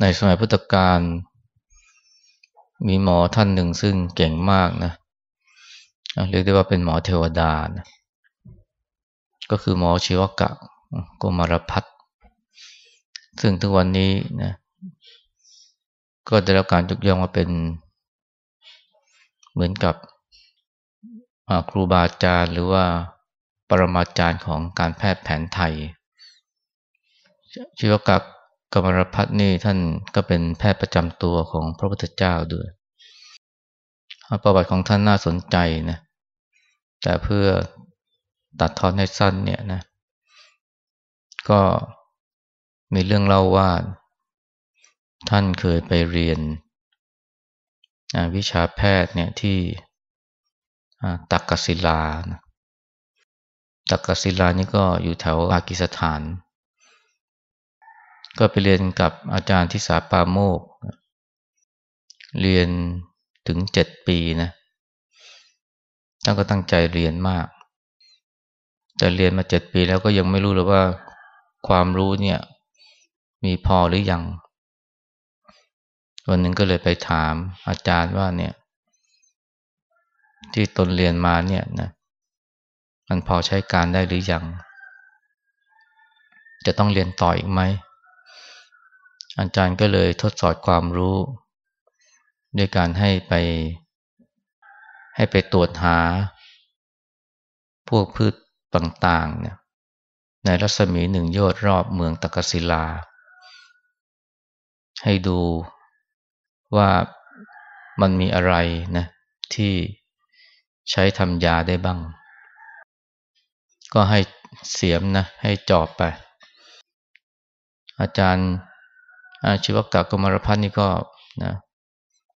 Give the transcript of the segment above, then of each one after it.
ในสมัยพุทธกาลมีหมอท่านหนึ่งซึ่งเก่งมากนะเรียกได้ว่าเป็นหมอเทวดานะก็คือหมอชีวกะกมารพัฒซึ่งทุกวันนี้นะก็ได้รับการยกย่องว่าเป็น เหมือนกับครูบาอาจารย์หรือว่าปรมาจารย์ของการแพทย์แผนไทยชีวกะ กมรพัฒนี่ท่านก็เป็นแพทย์ประจำตัวของพระพุทธเจ้าด้วย ประวัติของท่านน่าสนใจนะ แต่เพื่อตัดทอนให้สั้นเนี่ยนะ ก็มีเรื่องเล่าว่า ท่านเคยไปเรียนวิชาแพทย์เนี่ยที่ตักกศิลานะตักกศิลานี่ก็อยู่แถวปากีสถาน ก็ไปเรียนกับอาจารย์ทิสาปาโมก เรียนถึงเจ็ดปีนะท่านก็ตั้งใจเรียนมาก แต่เรียนมาเจ็ดปีแล้วก็ยังไม่รู้เลยว่าความรู้เนี่ย มีพอหรือยัง วันหนึ่งก็เลยไปถามอาจารย์ว่าเนี่ย ที่ตนเรียนมาเนี่ยนะมันพอใช้การได้หรือยัง จะต้องเรียนต่ออีกไหม อาจารย์ก็เลยทดสอบความรู้ ด้วยการให้ไป ให้ไปตรวจหา พวกพืชต่างๆเนี่ยในรัศมีหนึ่งโยชน์รอบเมืองตะกศิลา ให้ดูว่ามันมีอะไรนะที่ใช้ทำยาได้บ้าง ก็ให้เสียมนะให้จอบไป อาจารย์ ชีวกะกมารพัฒนี่ก็นะ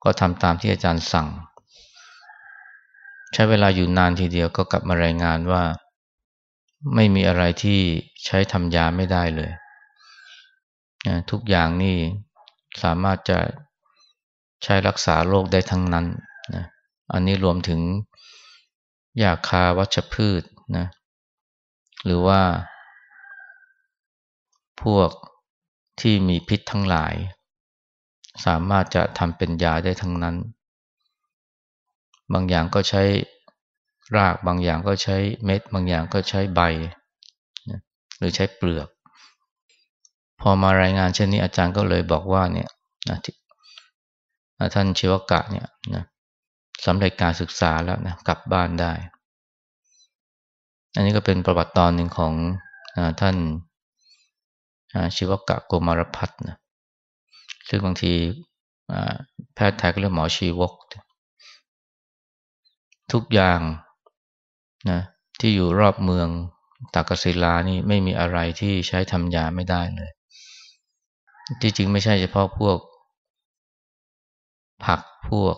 ก็ทำตามที่อาจารย์สั่ง ใช้เวลาอยู่นานทีเดียวก็กลับมารายงานว่า ไม่มีอะไรที่ใช้ทำยาไม่ได้เลยนะทุกอย่างนี่สามารถจะใช้รักษาโรคได้ทั้งนั้นนะอันนี้รวมถึงยาคาวัชพืชนะหรือว่าพวก ที่มีพิษทั้งหลาย สามารถจะทำเป็นยาได้ทั้งนั้น บางอย่างก็ใช้รากบางอย่างก็ใช้เม็ด บางอย่างก็ใช้ใบ หรือใช้เปลือก พอมารายงานเช่นนี้อาจารย์ก็เลยบอกว่าเนี่ยท่านชีวกะเนี่ยนะสำเร็จการศึกษาแล้วนะกลับบ้านได้ อันนี้ก็เป็นประวัติตอนหนึ่งของอท่าน ชีวกะโกมารพัฒนะซึ่งบางทีแพทย์ไทยก็เรียกหมอชีวก ทุกอย่างนะที่อยู่รอบเมืองตากศิลานี่ไม่มีอะไรที่ใช้ทำยาไม่ได้เลย ที่จริงไม่ใช่เฉพาะพวก ผักพวก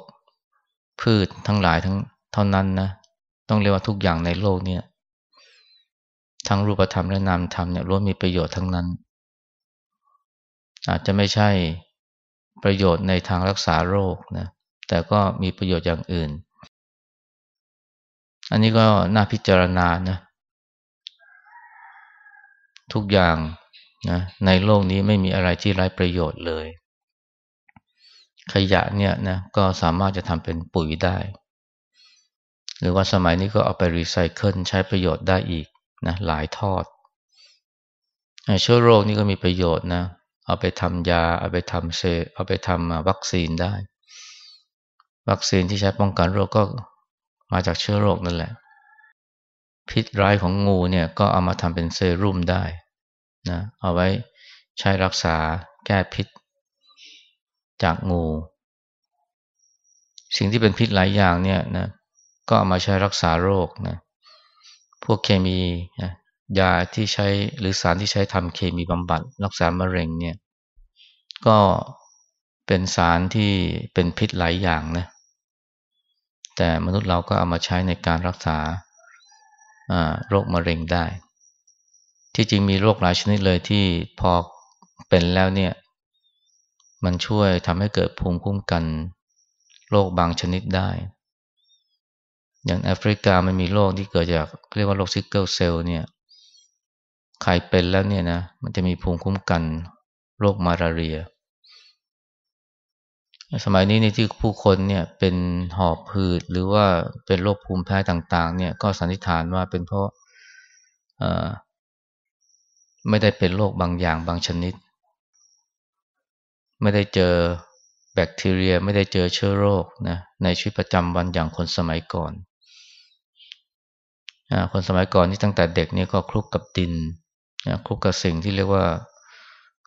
พืชทั้งหลายทั้งเท่านั้นนะต้องเรียกว่าทุกอย่างในโลกเนี่ยทั้งรูปธรรมและนามธรรมเนี่ยล้วนมีประโยชน์ทั้งนั้น อาจจะไม่ใช่ประโยชน์ในทางรักษาโรคนะแต่ก็มีประโยชน์อย่างอื่น อันนี้ก็น่าพิจารณานะทุกอย่างนะในโลกนี้ไม่มีอะไรที่ไร้ประโยชน์เลย ขยะเนี่ยนะก็สามารถจะทำเป็นปุ๋ยได้ หรือว่าสมัยนี้ก็เอาไปรีไซเคิลใช้ประโยชน์ได้อีกนะหลายทอดเชื้อโรคนี่ก็มีประโยชน์นะ เอาไปทำยา เอาไปทำเซเอาไปทำวัคซีนได้ วัคซีนที่ใช้ป้องกันโรคก็มาจากเชื้อโรคนั่นแหละ พิษร้ายของงูเนี่ยก็เอามาทำเป็นเซรุ่มได้นะเอาไว้ใช้รักษาแก้พิษจากงู สิ่งที่เป็นพิษหลายอย่างเนี่ยนะก็เอามาใช้รักษาโรคนะพวกเคมีนะ ยาที่ใช้หรือสารที่ใช้ทำเคมีบำบัดรักษามะเร็งเนี่ยก็เป็นสารที่เป็นพิษหลายอย่างนะแต่มนุษย์เราก็เอามาใช้ในการรักษาโรคมะเร็งได้ ที่จริงมีโรคหลายชนิดเลยที่พอเป็นแล้วเนี่ยมันช่วยทำให้เกิดภูมิคุ้มกันโรคบางชนิดได้ อย่างแอฟริกามันมีโรคที่เกิดจากเรียกว่าโรค sickle cell เนี่ย ใครเป็นแล้วเนี่ยนะมันจะมีภูมิคุ้มกันโรคมาลาเรีย สมัยนี้ในที่ผู้คนเนี่ยเป็นหอบหืดหรือว่าเป็นโรคภูมิแพ้ต่าง ๆ เนี่ยก็สันนิษฐานว่าเป็นเพราะไม่ได้เป็นโรคบางอย่างบางชนิด ไม่ได้เจอแบคทีเรียไม่ได้เจอเชื้อโรคนะในชีวิตประจำวันอย่างคนสมัยก่อน คนสมัยก่อนนี่ตั้งแต่เด็กนี่ก็คลุกกับดิน นะคุกกับสิ่งที่เรียกว่า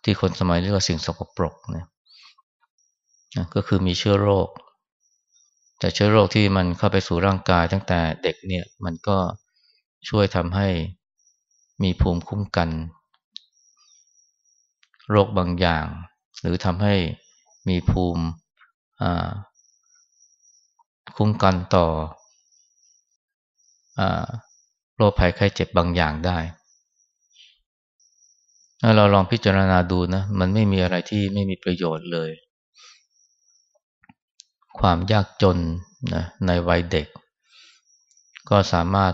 ที่คนสมัยเรียกว่าสิ่งสกปรกนะก็คือมีเชื้อโรค แต่เชื้อโรคที่มันเข้าไปสู่ร่างกายตั้งแต่เด็กเนี่ยมันก็ช่วยทำให้มีภูมิคุ้มกัน โรคบางอย่าง หรือทำให้มีภูมิคุ้มกันต่อโรคภัยไข้เจ็บบางอย่างได้ ถ้าเราลองพิจารณาดูนะ มันไม่มีอะไรที่ไม่มีประโยชน์เลย ความยากจนนะในวัยเด็ก ก็สามารถ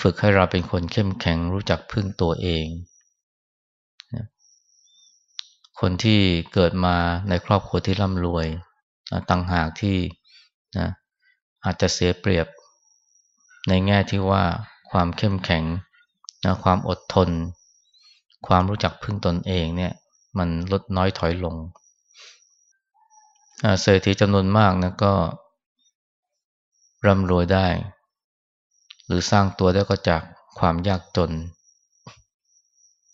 ฝึกให้เราเป็นคนเข้มแข็งรู้จักพึ่งตัวเองนะคนที่เกิดมาในครอบครัวที่ร่ำรวยตั้งหากที่นะอาจจะเสียเปรียบในแง่ที่ว่าความเข้มแข็งนะความอดทน ความรู้จักพึ่งตนเองเนี่ยมันลดน้อยถอยลงเศรษฐีจำนวนมากนะก็ร่ำรวยได้ หรือสร้างตัวได้ก็จากความยากจน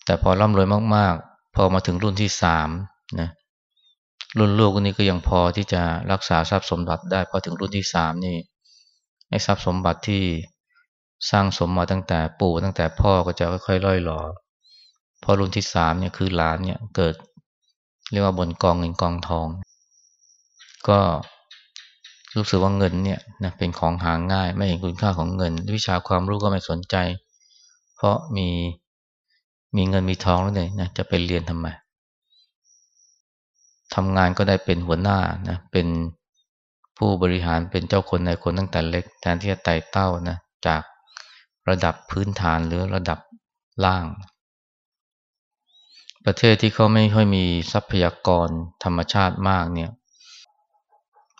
แต่พอร่ำรวยมากๆ พอมาถึงรุ่นที่สามนะรุ่นลูกนี้ก็ยังพอที่จะรักษาทรัพย์สมบัติได้พอถึงรุ่นที่สามนี่ไอ้ทรัพย์สมบัติที่สร้างสมมาตั้งแต่ปู่ตั้งแต่พ่อก็จะค่อยๆล่อยหลอ พอรุ่นที่สามเนี่ยคือหลานเนี่ยเกิด เรียกว่าบนกองเงินกองทอง ก็รู้สึกว่าเงินเนี่ยนะเป็นของหาง่าย ไม่เห็นคุณค่าของเงิน วิชาความรู้ก็ไม่สนใจ เพราะมีมีเงินมีทองแล้วเนี่ยนะจะไปเรียนทำไมทำงานก็ได้เป็นหัวหน้านะเป็นผู้บริหารเป็นเจ้าคนในคนตั้งแต่เล็กแทนที่จะไต่เต้านะจากระดับพื้นฐานหรือระดับล่าง ประเทศที่เขาไม่ค่อยมีทรัพยากรธรรมชาติมากเนี่ย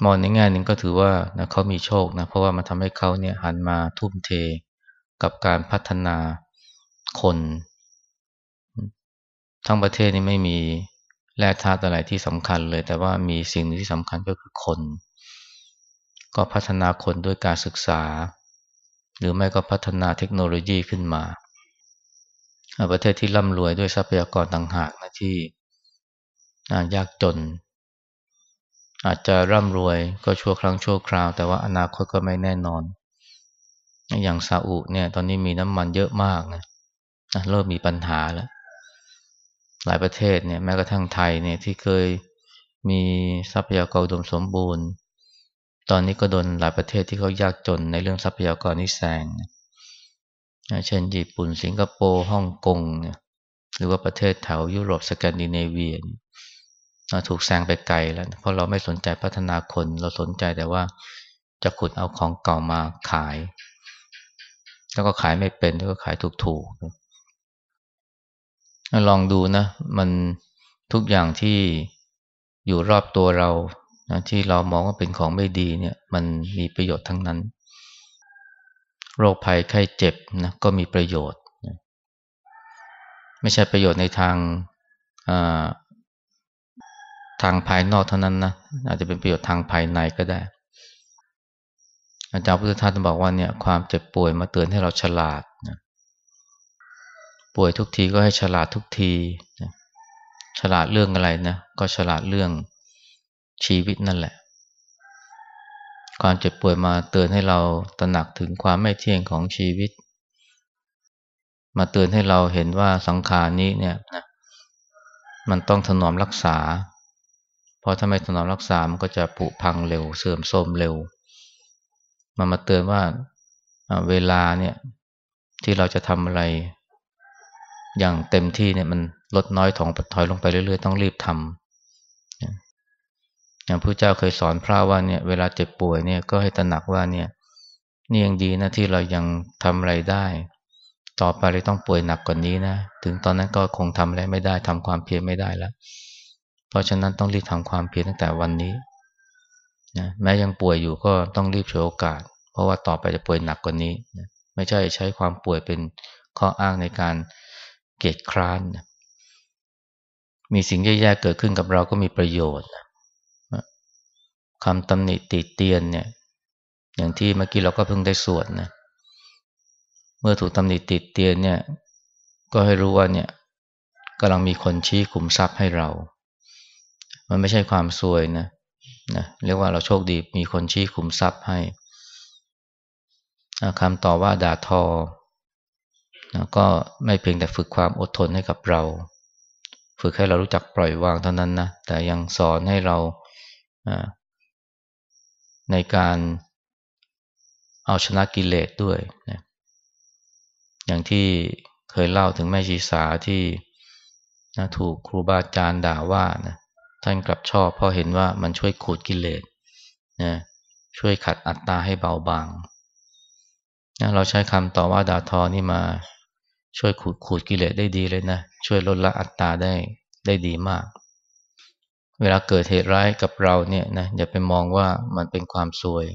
มองในแง่หนึ่งก็ถือว่านะเขามีโชคนะเพราะว่ามันทำให้เขาเนี่ยหันมาทุ่มเทกับการพัฒนาคน ทั้งประเทศนี้ไม่มีแร่ธาตุอะไรที่สำคัญเลย แต่ว่ามีสิ่งที่สำคัญก็คือคน ก็พัฒนาคนด้วยการศึกษา หรือไม่ก็พัฒนาเทคโนโลยีขึ้นมา ประเทศที่ร่ำรวยด้วยทรัพยากรต่างหากนะที่ยากจน อาจจะร่ำรวยก็ชั่วครั้งชั่วคราว แต่ว่าอนาคตก็ไม่แน่นอน อย่างซาอุเนี่ย ตอนนี้มีน้ำมันเยอะมากนะเริ่มมีปัญหาแล้ว หลายประเทศเนี่ยแม้กระทั่งไทยเนี่ยที่เคยมีทรัพยากรอุดมสมบูรณ์ ตอนนี้ก็โดนหลายประเทศที่เขายากจนในเรื่องทรัพยากรนี้แซงนะ เช่นญี่ปุ่น สิงคโปร์ฮ่องกงหรือว่าประเทศแถวยุโรปสแกนดิเนเวียถูกแซงไปไกลแล้ว เพราะเราไม่สนใจพัฒนาคนเราสนใจแต่ว่าจะขุดเอาของเก่ามาขาย แล้วก็ขายไม่เป็นแล้วก็ขายถูกๆลองดูนะ มันทุกอย่างที่อยู่รอบตัวเรานะที่เรามองว่าเป็นของไม่ดีเนี่ย มันมีประโยชน์ทั้งนั้น โรคภัยไข้เจ็บนะก็มีประโยชน์ ไม่ใช่ประโยชน์ในทางทางภายนอกเท่านั้นนะอาจจะเป็นประโยชน์ทางภายในก็ได้ อาจารย์พุทธทาสบอกว่าเนี่ยความเจ็บป่วยมาเตือนให้เราฉลาดนะป่วยทุกทีก็ให้ฉลาดทุกทีนะฉลาดเรื่องอะไรนะก็ฉลาดเรื่องชีวิตนั่นแหละ ความเจ็บป่วยมาเตือนให้เราตระหนักถึงความไม่เที่ยงของชีวิต มาเตือนให้เราเห็นว่าสังขารนี้เนี่ยนะมันต้องถนอมรักษา เพราะถ้าไม่ถนอมรักษา มันก็จะผุพังเร็ว เสื่อมโทรมเร็ว มันมาเตือนว่าเวลาเนี่ยที่เราจะทำอะไร อย่างเต็มที่เนี่ยมันลดน้อยถองถอยลงไปเรื่อยๆ ต้องรีบทำอย่า พระเจ้าเคยสอนพระว่าเนี่ยเวลาเจ็บป่วยเนี่ยก็ให้ตระหนักว่าเนี่ยนี่ยังดีนะที่เรายังทำอะไรได้ ต่อไปเราต้องป่วยหนักกว่านนี้นะ ถึงตอนนั้นก็คงทำอะไรไม่ได้ทำความเพียรไม่ได้แล้ว เพราะฉะนั้นต้องรีบทำความเพียรตั้งแต่วันนี้นะแม้ยังป่วยอยู่ก็ต้องรีบฉวยโอกาส เพราะว่าต่อไปจะป่วยหนักกว่านี้นะไม่ใช่ใช้ความป่วยเป็นข้ออ้างในการเกียจคร้านนะมีสิ่งแย่ๆเกิดขึ้นกับเราก็มีประโยชน์ คำตำหนิติเตียนเนี่ย อย่างที่เมื่อกี้เราก็เพิ่งได้สวดนะ เมื่อถูกตำหนิติดเตียนเนี่ย ก็ให้รู้ว่าเนี่ยกำลังมีคนชี้ขุมทรัพย์ให้เรา มันไม่ใช่ความซวยนะนะ เรียกว่าเราโชคดีมีคนชี้ขุมทรัพย์ให้คำต่อว่าด่าทอนะก็ไม่เพียงแต่ฝึกความอดทนให้กับเรา ฝึกให้เรารู้จักปล่อยวางเท่านั้นนะ แต่ยังสอนให้เรา ในการเอาชนะกิเลสด้วยนะอย่างที่เคยเล่าถึงแม่ชีสาที่นะถูกครูบาอาจารย์ด่าว่านะท่านกลับชอบเพราะเห็นว่ามันช่วยขูดกิเลสนะช่วยขัดอัตตาให้เบาบางนะเราใช้คำต่อว่าด่าทอนี่มาช่วยขูดขูดกิเลสได้ดีเลยนะ ช่วยลดละอัตตาได้ได้ดีมาก เวลาเกิดเหตุร้ายกับเราเนี่ยนะอย่าไปมองว่ามันเป็นความซวย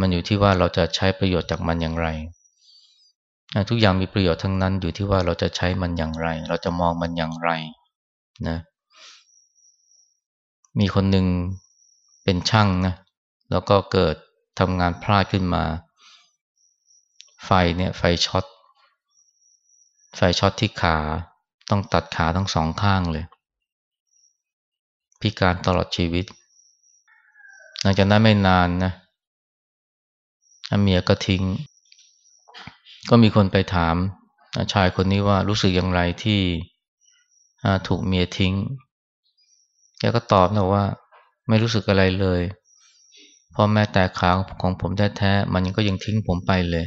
มันอยู่ที่ว่าเราจะใช้ประโยชน์จากมันอย่างไร ทุกอย่างมีประโยชน์ทั้งนั้นอยู่ที่ว่าเราจะใช้มันอย่างไร เราจะมองมันอย่างไรนะ มีคนหนึ่งเป็นช่างนะแล้วก็เกิดทำงานพลาดขึ้นมา ไฟเนี่ยไฟช็อตไฟช็อตที่ขาต้องตัดขาทั้งสองข้างเลย พิการตลอดชีวิต หลังจากนั้นไม่นานนะเมียก็ทิ้ง ก็มีคนไปถามชายคนนี้ว่ารู้สึกอย่างไรที่ถูกเมียทิ้งแกก็ตอบนะว่า ไม่รู้สึกอะไรเลยเพราะแม้แต่ขาของผมแท้ๆมันก็ยังทิ้งผมไปเลย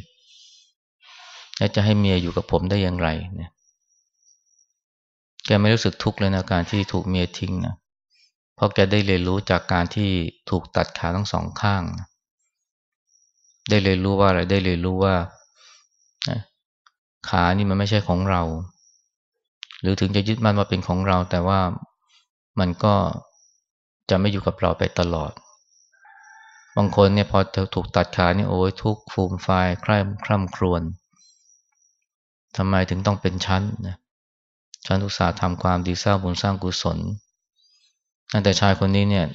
แล้วจะให้เมียอยู่กับผมได้อย่างไรเนี่ยแกไม่รู้สึกทุกข์เลยนะการที่ถูกเมียทิ้งนะ เพราะแกได้เรียนรู้จากการที่ถูกตัดขาทั้งสองข้าง ได้เรียนรู้ว่าอะไร ได้เรียนรู้ว่าขานี่มันไม่ใช่ของเรา หรือถึงจะยึดมั่นว่าเป็นของเรา แต่ว่ามันก็จะไม่อยู่กับเราไปตลอด บางคนเนี่ยพอถูกตัดขานี่โอ้ยทุกฟูมไฟคร่ำคร่ำครวญทำไมถึงต้องเป็นชั้นนะชั้นทุกษาทำความดีสร้างบุญสร้างกุศล แต่ชายคนนี้เนี่ย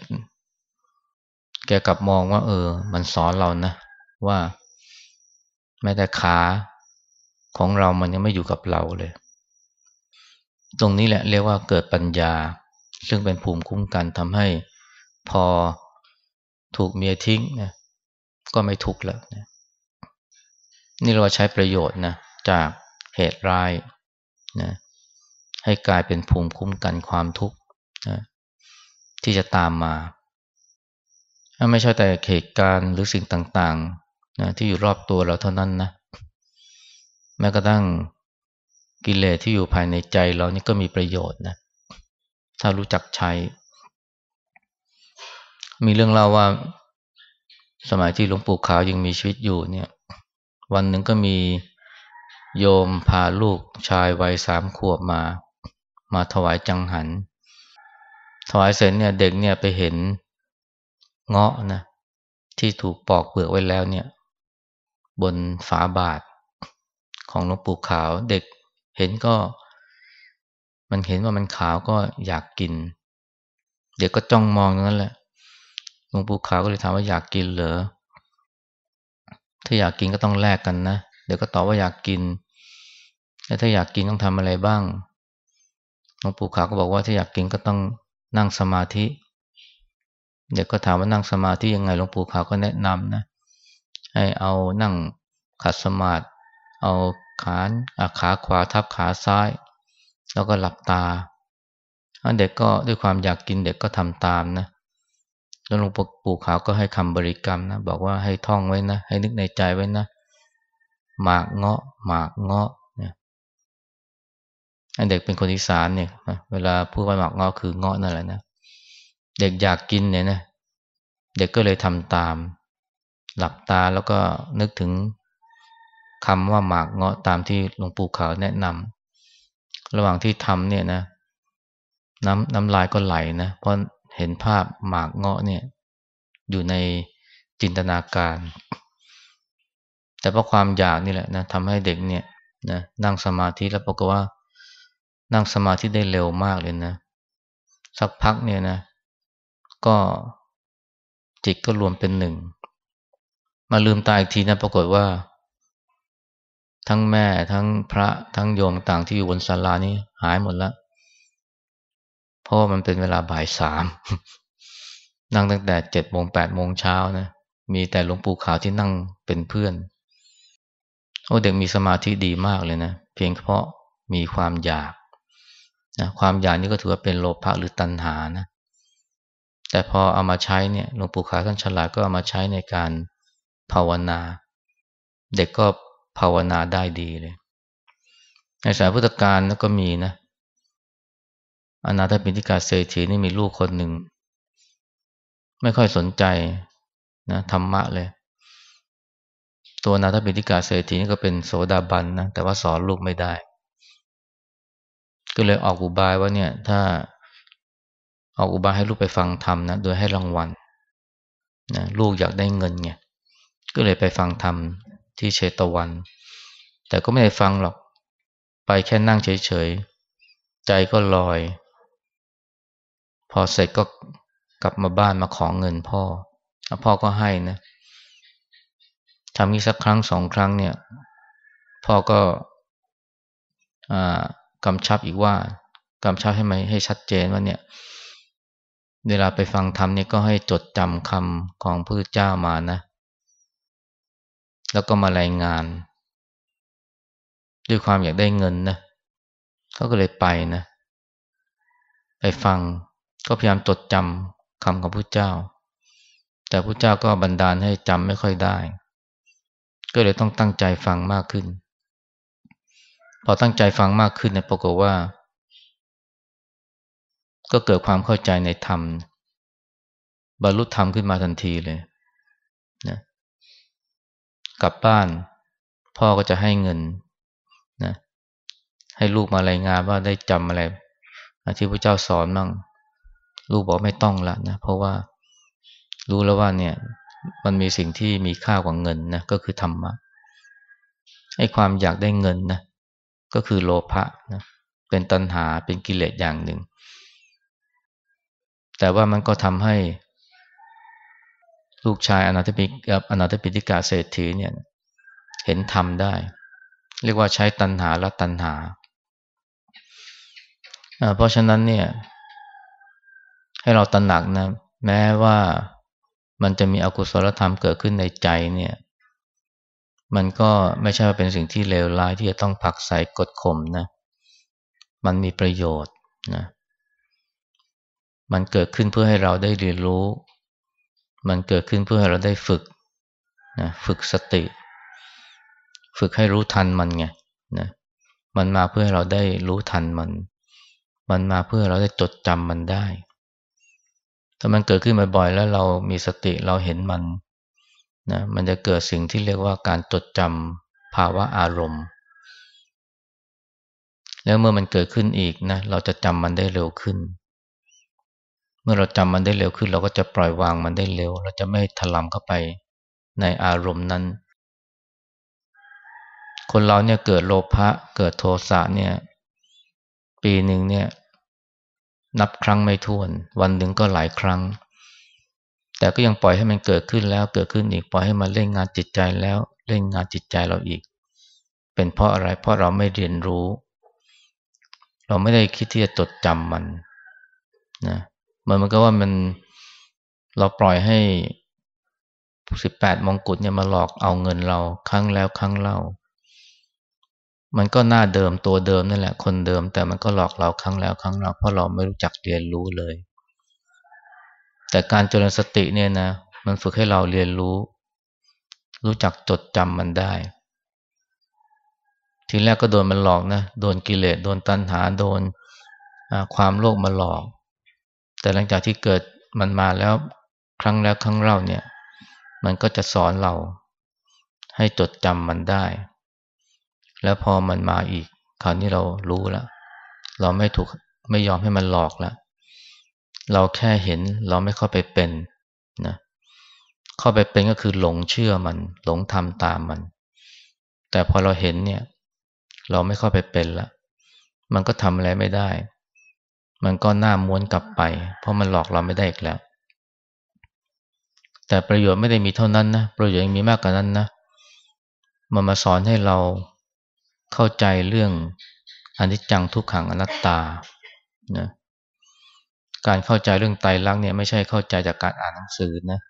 แกกลับมองว่า เออ มันสอนเรานะ ว่าแม้แต่ขาของเรามันยังไม่อยู่กับเราเลย ตรงนี้แหละเรียกว่าเกิดปัญญา ซึ่งเป็นภูมิคุ้มกันทำให้พอถูกเมียทิ้งนะก็ไม่ทุกข์แล้วนะนี่เราใช้ประโยชน์นะจากเหตุร้ายนะให้กลายเป็นภูมิคุ้มกันความทุกข์นะ ที่จะตามมา ไม่ใช่แต่เหตุการณ์หรือสิ่งต่างนะที่อยู่รอบตัวเราเท่านั้นนะแม้กระทั่งกิเลสที่อยู่ภายในใจเรานี่ก็มีประโยชน์นะถ้ารู้จักใช้ มีเรื่องเล่าว่า สมัยที่หลวงปู่ขาวยังมีชีวิตอยู่เนี่ย วันหนึ่งก็มีโยมพาลูกชายวัยสามขวบมา มาถวายจังหัน ถวายเสร็จเนี่ยเด็กเนี่ยไปเห็นเงาะนะที่ถูกปอกเปลือกไว้แล้วเนี่ย บนฝาบาทของหลวงปู่ขาวเด็กเห็นก็ มันเห็นว่ามันขาวก็อยากกิน เด็กก็จ้องมองนั้นแหละหลวงปู่ขาวก็เลยถามว่าอยากกินเหรอถ้าอยากกินก็ต้องแลกกันนะเด็กก็ตอบว่าอยากกินแล้วถ้าอยากกินต้องทำอะไรบ้างหลวงปู่ขาวก็บอกว่าถ้าอยากกินก็ต้อง นั่งสมาธิ เด็กก็ถามว่านั่งสมาธิยังไงหลวงปู่ขาวก็แนะนำนะให้เอานั่งขัดสมาธิเอาขาขาขวาทับขาซ้าย แล้วก็หลับตาเด็กก็ด้วยความอยากกินเด็กก็ทำตามนะแล้วหลวงปู่ขาวก็ให้คำบริกรรมนะบอกว่าให้ท่องไว้นะ ให้นึกในใจไว้นะหมากเงาะหมากเงาะ เนี่ยเด็กเป็นคนอีสานเนี่ยเวลาพูดว่าหมากเงาะคือเงาะนั่นแหละนะเด็กอยากกินเนี่ยนะเด็กก็เลยทำตาม หลับตาแล้วก็นึกถึงคำว่าหมากเงาะตามที่หลวงปู่ขาวแนะนำระหว่างที่ทำเนี่ยนะน้ำน้ำลายก็ไหลนะเพราะเห็นภาพหมากเงาะเนี่ย อยู่ในจินตนาการ แต่เพราะความอยากนี่แหละนะทำให้เด็กเนี่ยนะนั่งสมาธิแล้วปรากฏว่า นั่งสมาธิได้เร็วมากเลยนะ สักพักเนี่ยนะ ก็จิตก็รวมเป็นหนึ่ง มาลืมตาอีกทีนะปรากฏว่า ทั้งแม่ทั้งพระทั้งโยมต่างที่อยู่บนศาลานี้หายหมดแล้ว เพราะว่ามันเป็นเวลาบ่ายสามนั่งตั้งแต่เจ็ดโมงแปดโมงเช้านะ มีแต่หลวงปู่ขาวที่นั่งเป็นเพื่อน โอ้เด็กมีสมาธิดีมากเลยนะ เพียงเพราะมีความอยาก นะความอยากนี่ก็ถือว่าเป็นโลภะหรือตัณหานะแต่พอเอามาใช้เนี่ยหลวงปู่ขาท่านฉลาดก็เอามาใช้ในการภาวนา เด็กก็ภาวนาได้ดีเลย ในสายพุทธการก็มีนะอนาถปิณิกาเศรษฐีนี่มีลูกคนหนึ่ง ไม่ค่อยสนใจนะธรรมะเลย ตัวอนาถปิณิกาเศรษฐีนี่ก็เป็นโสดาบันนะแต่ว่าสอนลูกไม่ได้ ก็เลยออกอุบายว่าเนี่ยถ้าออกอุบายให้ลูกไปฟังธรรมนะโดยให้รางวัลนะลูกอยากได้เงินไงก็เลยไปฟังธรรมที่เชตวัน แต่ก็ไม่ได้ฟังหรอก ไปแค่นั่งเฉยๆ ใจก็ลอย พอเสร็จก็กลับมาบ้านมาขอเงินพ่อ พ่อก็ให้นะทำนี้สักครั้งสองครั้งเนี่ย พ่อก็ กำชับอีกว่ากำชับให้ไหมให้ชัดเจนว่าเนี่ย เวลาไปฟังธรรมเนี่ยก็ให้จดจำคำของพระเจ้ามานะ แล้วก็มารายงาน ด้วยความอยากได้เงินนะเขาก็เลยไปนะ ไปฟังก็พยายามจดจำคำของพระเจ้า แต่พระเจ้าก็บันดาลให้จำไม่ค่อยได้ ก็เลยต้องตั้งใจฟังมากขึ้น อตั้งใจฟังมากขึ้นเนี่ยปรากฏว่า ก็เกิดความเข้าใจในธรรม บรรลุธรรมขึ้นมาทันทีเลยนะกลับบ้าน พ่อก็จะให้เงินนะให้ลูกมารายงานว่าได้จำอะไรที่พระเจ้าสอนมั่ง ลูกบอกไม่ต้องละนะเพราะว่ารู้แล้วว่าเนี่ย มันมีสิ่งที่มีค่ากว่าเงินนะก็คือธรรมะไอ้ความอยากได้เงินนะ ก็คือโลภะนะเป็นตัณหาเป็นกิเลสอย่างหนึ่ง แต่ว่ามันก็ทำให้ ลูกชายอนาถปิอนาถปิฎกาเศรษฐีเนี่ยเห็นธรรมได้ เรียกว่าใช้ตัณหาละตัณหา เพราะฉะนั้นเนี่ย ให้เราตระหนักนะ แม้ว่ามันจะมีอกุศลธรรมเกิดขึ้นในใจเนี่ย มันก็ไม่ใช่เป็นสิ่งที่เลวร้ายที่จะต้องผักใส่กดข่มนะ มันมีประโยชน์นะ มันเกิดขึ้นเพื่อให้เราได้เรียนรู้ มันเกิดขึ้นเพื่อให้เราได้ฝึกนะฝึกสติ ฝึกให้รู้ทันมันไงนะมันมาเพื่อให้เราได้รู้ทันมัน มันมาเพื่อเราได้จดจำมันได้ ถ้ามันเกิดขึ้นบ่อยๆแล้วเรามีสติเราเห็นมัน นะมันจะเกิดสิ่งที่เรียกว่าการจดจำภาวะอารมณ์ แล้วเมื่อมันเกิดขึ้นอีกนะเราจะจำมันได้เร็วขึ้น เมื่อเราจำมันได้เร็วขึ้น เราก็จะปล่อยวางมันได้เร็ว เราจะไม่ถลำเข้าไปในอารมณ์นั้น คนเราเนี่ยเกิดโลภะเกิดโทสะเนี่ยปีหนึ่งเนี่ยนับครั้งไม่ถ้วน วันหนึ่งก็หลายครั้ง แต่ก็ยังปล่อยให้มันเกิดขึ้นแล้วเกิดขึ้นอีกปล่อยให้มันเล่นงานจิตใจแล้วเล่นงานจิตใจเราอีก เป็นเพราะอะไรเพราะเราไม่เรียนรู้ เราไม่ได้คิดที่จะจดจำมันนะมันมันก็ว่ามันเราปล่อยให้สิบแปดมงกุฎเนี่ยมาหลอกเอาเงินเราครั้งแล้วครั้งเล่า มันก็หน้าเดิมตัวเดิมนั่นแหละคนเดิม แต่มันก็หลอกเราครั้งแล้วครั้งเราเพราะเราไม่รู้จักเรียนรู้เลย แต่การเจริญสติเนี่ยนะ มันฝึกให้เราเรียนรู้ รู้จักจดจำมันได้ ทีแรกก็โดนมันหลอกนะ โดนกิเลส โดนตัณหา โดนความโลภมาหลอก แต่หลังจากที่เกิดมันมาแล้วครั้งแล้วครั้งเล่าเนี่ย มันก็จะสอนเรา ให้จดจำมันได้ แล้วพอมันมาอีก คราวนี้เรารู้แล้ว เราไม่ถูกไม่ยอมให้มันหลอกแล้ว เราแค่เห็นเราไม่เข้าไปเป็นนะเข้าไปเป็นก็คือหลงเชื่อมัน หลงทำตามมัน แต่พอเราเห็นเนี่ย เราไม่เข้าไปเป็นละมันก็ทำอะไรไม่ได้ มันก็หน้าม้วนกลับไป เพราะมันหลอกเราไม่ได้อีกแล้ว แต่ประโยชน์ไม่ได้มีเท่านั้นนะประโยชน์ยังมีมากกว่านั้นนะมันมาสอนให้เราเข้าใจเรื่องอนิจจังทุกขังอนัตตานะ การเข้าใจเรื่องไตรลักษณ์เนี่ยไม่ใช่เข้าใจจากการอ่านหนังสือนะ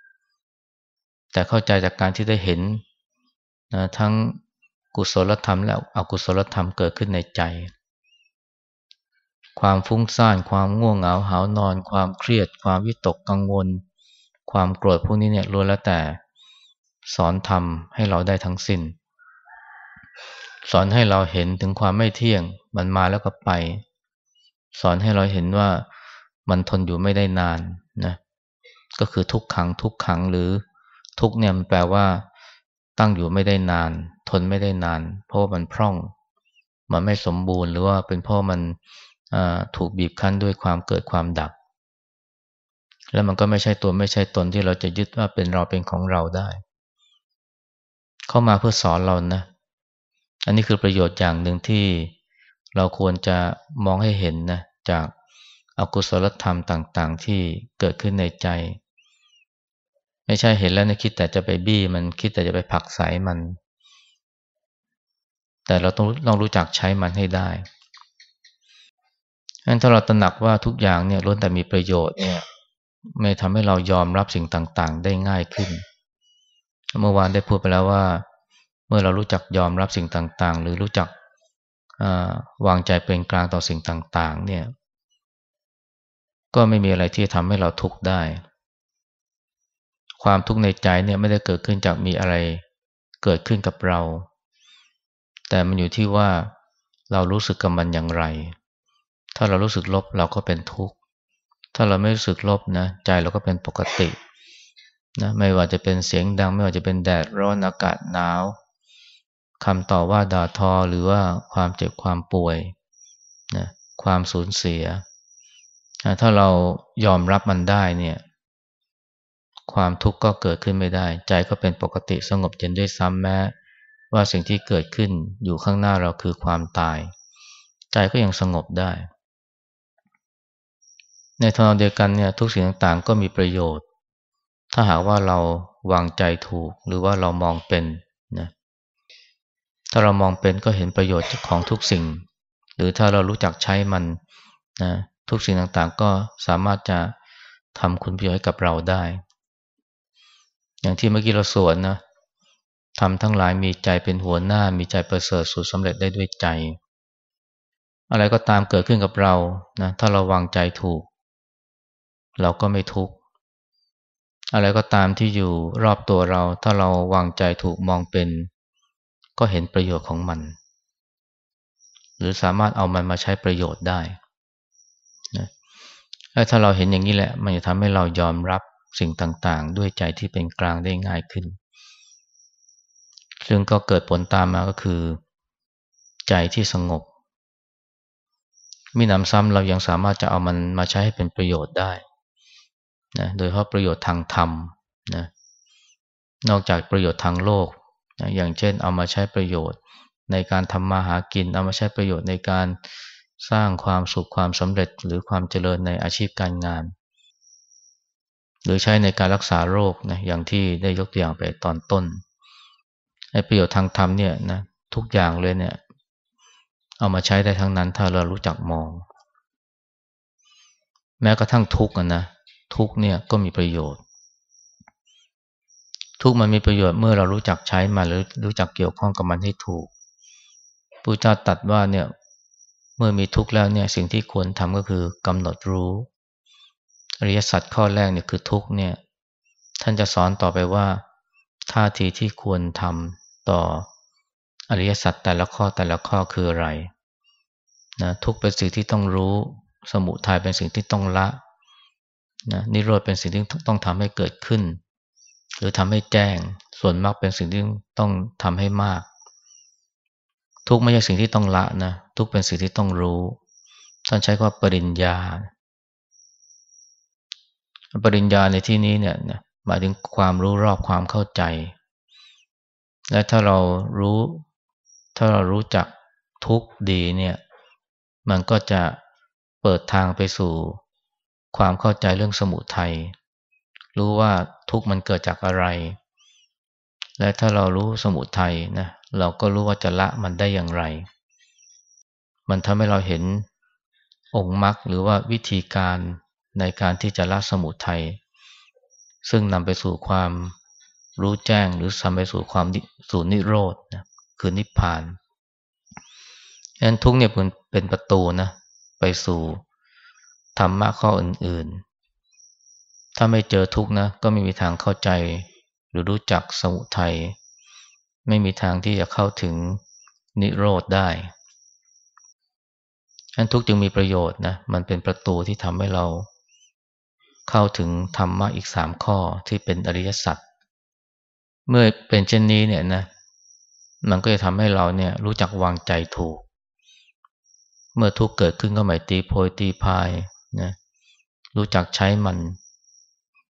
แต่เข้าใจจากการที่ได้เห็นนะทั้งกุศลธรรมและอกุศลธรรมเกิดขึ้นในใจ ความฟุ้งซ่านความง่วงเหงาหานอน ความเครียด ความวิตกกังวล ความโกรธพวกนี้เนี่ยล้วนแล้วแต่สอนทำให้เราได้ทั้งสิ้น สอนให้เราเห็นถึงความไม่เที่ยงมันมาแล้วก็ไป สอนให้เราเห็นว่า มันทนอยู่ไม่ได้นานนะก็คือทุกขังทุกขังหรือทุกเนี่ยมันแปลว่า ตั้งอยู่ไม่ได้นาน ทนไม่ได้นาน เพราะามันพร่อง มันไม่สมบูรณ์หรือว่าเป็นเพราะมันถูกบีบคั้นด้วยความเกิดความดับ แล้วมันก็ไม่ใช่ตัวไม่ใช่ตนที่เราจะยึดว่าเป็นเราเป็นของเราได้ เข้ามาเพื่อสอนเรานะ อันนี้คือประโยชน์อย่างหนึ่งที่เราควรจะมองให้เห็นนะจาก อากุศลธรรมต่างๆ ที่เกิดขึ้นในใจ ไม่ใช่เห็นแล้วนะคิดแต่จะไปบี้มันคิดแต่จะไปผักใสมัน แต่เราต้องลองรู้จักใช้มันให้ได้งั้นถ้าเราตระหนักว่าทุกอย่างเนี่ยล้วนแต่มีประโยชน์เนี่ยไม่ทำให้เรายอมรับสิ่งต่างๆ ได้ง่ายขึ้น เมื่อวานได้พูดไปแล้วว่า เมื่อเรารู้จักยอมรับสิ่งต่างๆ หรือรู้จักวางใจเป็นกลางต่อสิ่งต่างๆ เนี่ย ก็ไม่มีอะไรที่ทำให้เราทุกข์ได้ ความทุกข์ในใจเนี่ยไม่ได้เกิดขึ้นจากมีอะไรเกิดขึ้นกับเรา แต่มันอยู่ที่ว่าเรารู้สึกกับมันอย่างไร ถ้าเรารู้สึกลบเราก็เป็นทุกข์ ถ้าเราไม่รู้สึกลบนะ ใจเราก็เป็นปกตินะไม่ว่าจะเป็นเสียงดัง ไม่ว่าจะเป็นแดดร้อนอากาศหนาวคำต่อว่าด่าทอหรือว่าความเจ็บความป่วยนะความสูญเสีย ถ้าเรายอมรับมันได้เนี่ย ความทุกข์ก็เกิดขึ้นไม่ได้ ใจก็เป็นปกติสงบเย็นด้วยซ้ำแม้ ว่าสิ่งที่เกิดขึ้นอยู่ข้างหน้าเราคือความตาย ใจก็ยังสงบได้ ในทางเดียวกันเนี่ยทุกสิ่งต่างๆ ก็มีประโยชน์ ถ้าหากว่าเราวางใจถูกหรือว่าเรามองเป็นนะถ้าเรามองเป็นก็เห็นประโยชน์ของทุกสิ่ง หรือถ้าเรารู้จักใช้มันนะ ทุกสิ่งต่างๆ ก็สามารถจะทำคุณประโยชน์ให้กับเราได้ อย่างที่เมื่อกี้เราสวนนะทำทั้งหลายมีใจเป็นหัวหน้ามีใจประเสริฐสุดสำเร็จได้ด้วยใจ อะไรก็ตามเกิดขึ้นกับเรานะถ้าเราวางใจถูก เราก็ไม่ทุกข์อะไรก็ตามที่อยู่รอบตัวเรา ถ้าเราวางใจถูกมองเป็น ก็เห็นประโยชน์ของมัน หรือสามารถเอามันมาใช้ประโยชน์ได้ ถ้าเราเห็นอย่างนี้แหละ มันจะทำให้เรายอมรับสิ่งต่าง ๆ ด้วยใจที่เป็นกลางได้ง่ายขึ้น ซึ่งก็เกิดผลตามมาก็คือ ใจที่สงบมีนำซ้ำเรายังสามารถจะเอามันมาใช้ให้เป็นประโยชน์ได้นะโดยเฉพาะประโยชน์ทางธรรมนะนอกจากประโยชน์ทางโลกนะอย่างเช่นเอามาใช้ประโยชน์ในการทำมาหากิน เอามาใช้ประโยชน์ในการ สร้างความสุขความสำเร็จหรือความเจริญในอาชีพการงาน หรือใช้ในการรักษาโรคนะอย่างที่ได้ยกตัวอย่างไปตอนต้นไอ้ประโยชน์ทางธรรมเนี่ยนะทุกอย่างเลยเนี่ย เอามาใช้ได้ทั้งนั้นถ้าเรารู้จักมอง แม้กระทั่งทุกข์นะทุกเนี่ยก็มีประโยชน์ ทุกมันมีประโยชน์เมื่อเรารู้จักใช้มันหรือรู้จักเกี่ยวข้องกับมันให้ถูกพระเจ้าตัดว่าเนี่ย เมื่อมีทุกข์แล้วเนี่ยสิ่งที่ควรทำก็คือกำหนดรู้อริยสัจข้อแรกเนี่ยคือทุกข์เนี่ยท่านจะสอนต่อไปว่าท่าทีที่ควรทำต่ออริยสัจแต่ละข้อแต่ละข้อคืออะไรนะทุกเป็นสิ่งที่ต้องรู้ สมุทัยเป็นสิ่งที่ต้องละนะนิโรธเป็นสิ่งที่ต้องทำให้เกิดขึ้น หรือทำให้แจ้ง ส่วนมากเป็นสิ่งที่ต้องทำให้มาก ทุกไม่ใช่สิ่งที่ต้องละนะ ทุกเป็นสิ่งที่ต้องรู้ ท่านใช้คำว่าปริญญา ปริญญาในที่นี้เนี่ยหมายถึงความรู้รอบความเข้าใจ และถ้าเรารู้ ถ้าเรารู้จักทุกดีเนี่ย มันก็จะเปิดทางไปสู่ความเข้าใจเรื่องสมุทัย รู้ว่าทุกมันเกิดจากอะไร และถ้าเรารู้สมุทัยนะ เราก็รู้ว่าจะละมันได้อย่างไร มันทำให้เราเห็นองค์มรรคหรือว่าวิธีการในการที่จะละสมุทัยซึ่งนำไปสู่ความรู้แจ้งหรือทำไปสู่ความสู่นิโรธนะคือนิพพานดังนั้นทุกเนี่ยเป็นเป็นประตูนะไปสู่ธรรมะข้ออื่นๆ ถ้าไม่เจอทุกนะก็ไม่มีทางเข้าใจหรือรู้จักสมุทัยไม่มีทางที่จะเข้าถึงนิโรธได้ อันทุกจึงมีประโยชน์นะมันเป็นประตูที่ทำให้เรา เข้าถึงธรรมะอีกสามข้อที่เป็นอริยสัจเมื่อเป็นเช่นนี้เนี่ยนะมันก็จะทำให้เราเนี่ยรู้จักวางใจถูก เมื่อทุกเกิดขึ้นก็ไม่ตีโพยตีพายนะรู้จักใช้มัน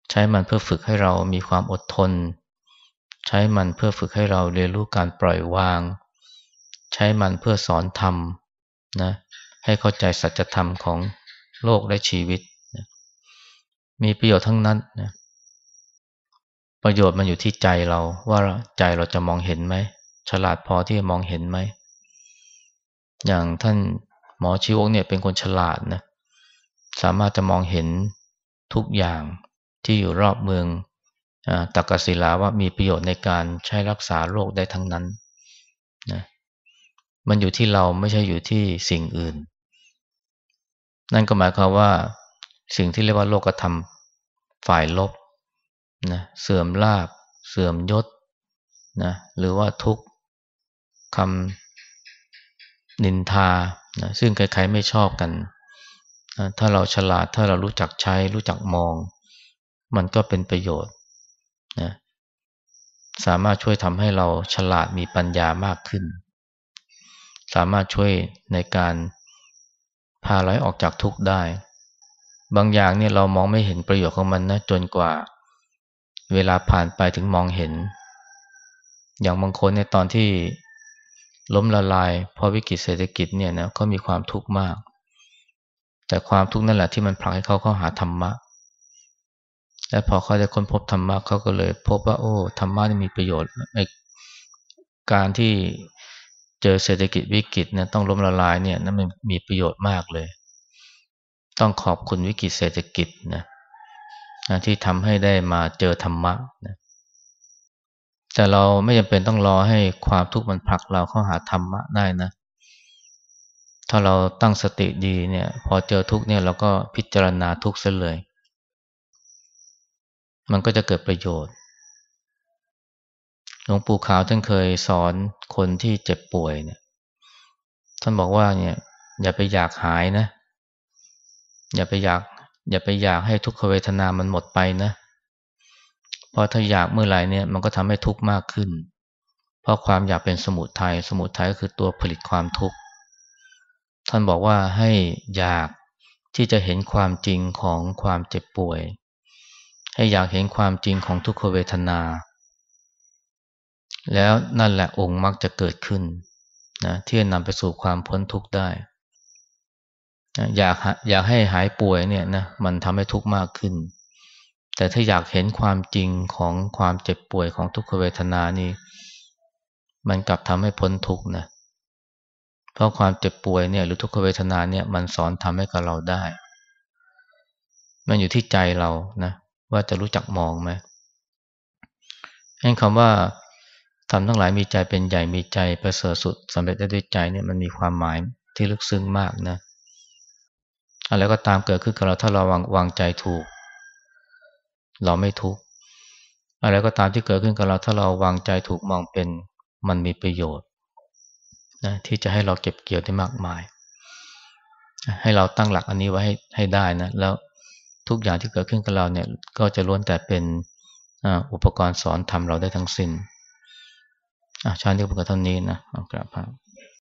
ใช้มันเพื่อฝึกให้เรามีความอดทน ใช้มันเพื่อฝึกให้เราเรียนรู้การปล่อยวาง ใช้มันเพื่อสอนธรรมนะ ให้เข้าใจสัจธรรมของโลกและชีวิตนะมีประโยชน์ทั้งนั้นนะประโยชน์มันอยู่ที่ใจเราว่าใจเราจะมองเห็นไหมฉลาดพอที่จะมองเห็นไหมอย่างท่านหมอชีวกเนี่ยเป็นคนฉลาดนะสามารถจะมองเห็นทุกอย่างที่อยู่รอบเมืองตักกศิลาว่ามีประโยชน์ในการใช้รักษาโรคได้ทั้งนั้นนะมันอยู่ที่เราไม่ใช่อยู่ที่สิ่งอื่น นั่นก็หมายความว่าสิ่งที่เรียกว่าโลกธรรมฝ่ายลบนะเสื่อมลาบ เสื่อมยศนะหรือว่าทุกคำนินทานะซึ่งใครๆไม่ชอบกันถ้าเราฉลาดถ้าเรารู้จักใช้รู้จักมอง มันก็เป็นประโยชน์นะสามารถช่วยทำให้เราฉลาดมีปัญญามากขึ้น สามารถช่วยในการ พาเราออกจากทุกข์ได้ บางอย่างเนี่ยเรามองไม่เห็นประโยชน์ของมันนะจนกว่า เวลาผ่านไปถึงมองเห็น อย่างบางคนในตอนที่ล้มละลายเพราะวิกฤตเศรษฐกิจเนี่ยนะเขามีความทุกข์มาก แต่ความทุกข์นั่นแหละที่มันผลักให้เขาเข้าหาธรรมะ และพอเขาได้ค้นพบธรรมะเขาก็เลย พบว่า โอ้ธรรมะนี่มีประโยชน์ไอการที่ เจอเศรษฐกิจวิกฤตเนี่ยต้องล้มละลายเนี่ยนั่นมันมีประโยชน์มากเลย ต้องขอบคุณวิกฤตเศรษฐกิจนะที่ทำให้ได้มาเจอธรรมะนะแต่เราไม่จำเป็นต้องรอให้ความทุกข์มันผลักเราเข้าหาธรรมะได้นะ ถ้าเราตั้งสติดีเนี่ย พอเจอทุกเนี่ยเราก็พิจารณาทุกเสียเลย มันก็จะเกิดประโยชน์ หลวงปู่ขาวท่านเคยสอนคนที่เจ็บป่วยเนี่ย ท่านบอกว่าเนี่ย อย่าไปอยากหายนะ อย่าไปอยาก อย่าไปอยากให้ทุกขเวทนามันหมดไปนะ เพราะถ้าอยากเมื่อไหร่เนี่ย มันก็ทำให้ทุกข์มากขึ้น เพราะความอยากเป็นสมุทยัยสมุทัยก็คือตัวผลิตความทุกข์ ท่านบอกว่าให้อยากที่จะเห็นความจริงของความเจ็บป่วย ให้อยากเห็นความจริงของทุกขเวทนา แล้วนั่นแหละองค์มักจะเกิดขึ้นนะที่จะนำไปสู่ความพ้นทุกข์ได้อยากอยากให้หายป่วยเนี่ยนะมันทำให้ทุกข์มากขึ้น แต่ถ้าอยากเห็นความจริงของความเจ็บป่วยของทุกขเวทนานี่ มันกลับทำให้พ้นทุกข์นะเพราะความเจ็บป่วยเนี่ยหรือทุกขเวทนาเนี่ยมันสอนทำให้กับเราได้ มันอยู่ที่ใจเรานะว่าจะรู้จักมองไหมให้คำว่า ทำทั้งหลายมีใจเป็นใหญ่มีใจประเสริฐสุดสำเร็จได้ด้วยใจเนี่ยมันมีความหมายที่ลึกซึ้งมากนะอะไรก็ตามเกิดขึ้นกับเราถ้าเราวางวางใจถูก เราไม่ทุกข์อะไรก็ตามที่เกิดขึ้นกับเราถ้าเราวางใจถูกมองเป็นมันมีประโยชน์นะที่จะให้เราเก็บเกี่ยวได้มากมาย ให้เราตั้งหลักอันนี้ไว้ให้ให้ได้นะแล้วทุกอย่างที่เกิดขึ้นกับเราเนี่ยก็จะล้วนแต่เป็นอุปกรณ์สอนทำเราได้ทั้งสิน้น ชาตินี้พูดกับเท่านี้นะกราบพระ